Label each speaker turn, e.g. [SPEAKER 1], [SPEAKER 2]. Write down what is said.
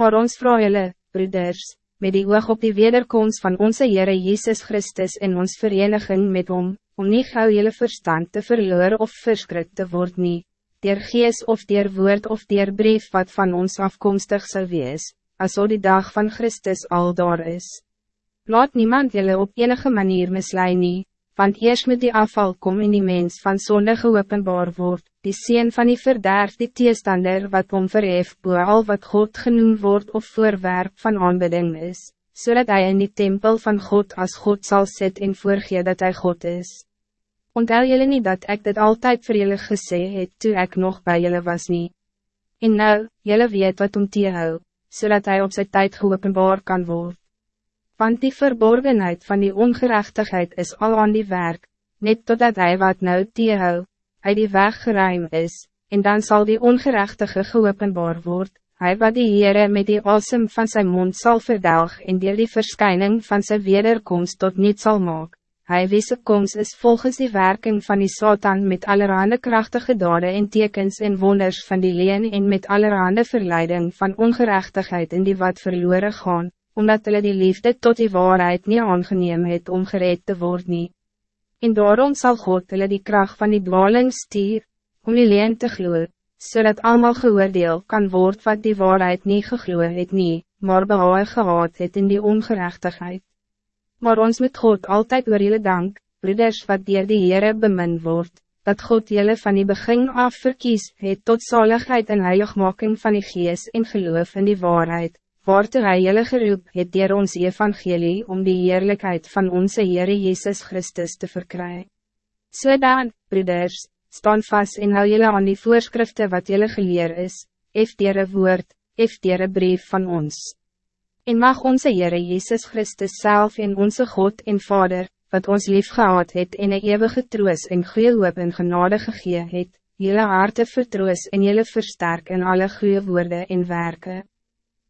[SPEAKER 1] Maar ons vraag julle, broeders, met die oog op die wederkomst van onze Heere Jezus Christus in ons vereniging met hom, om nie gauw julle verstand te verloor of verskrik te word nie, dier gees of dier woord of dier brief wat van ons afkomstig zal wees, als al die dag van Christus al daar is. Laat niemand julle op enige manier mislei nie, want eerst met die afval kom in die mens van zonde geopenbaar word, die sien van die verderf die teestander wat om verhef boe al wat God genoemd wordt of voorwerp van aanbidding is, zodat hij in die tempel van God als God zal zitten en voorgee dat hij God is. Ontel jullie niet dat ik dit altijd voor jullie gesê het toe ik nog bij jullie was niet. En nou, jullie weet wat om te hou, zodat hij op zijn tijd geopenbaar kan worden. Want die verborgenheid van die ongerechtigheid is al aan die werk, net totdat hij wat nou te hou, uit die weg geruim is, en dan zal die ongerechtige geopenbaar word, hij wat die Heere met die asem van zijn mond zal verdelg en die die verschijning van zijn wederkomst tot niet zal maak. Hij wisse komst is volgens die werking van die Satan met allerhande krachtige daden en tekens en wonders van die leen en met allerhande verleiding van ongerechtigheid in die wat verloren gaan, omdat hulle die liefde tot die waarheid niet aangeneem het om gereed te worden. En daarom zal God hulle die kracht van die dwaling stier, om die leen te gloeien, zodat allemaal geoordeel kan worden wat die waarheid niet gegloeid het nie, maar behoor gehad het in die ongerechtigheid. Maar ons met God altijd oor jullie dank, broeders wat dier die Heere bemin word, dat God jullie van die begin af verkies het tot zaligheid en heiligmaking van die gees en geloof in die waarheid, waartoe hy jylle geroep het dier ons evangelie om die heerlijkheid van onze Heere Jezus Christus te verkrijgen. So dan, broeders, staan vast en hou jylle aan die voorschriften wat jylle geleer is, ef dier een woord, ef dier een brief van ons. En mag onze Heere Jezus Christus zelf en onze God en Vader, wat ons lief gehad het en een eeuwige troos en goeie hoop en genade gegee het, jylle harte vertroos en jylle versterk in alle goede woorden en werken.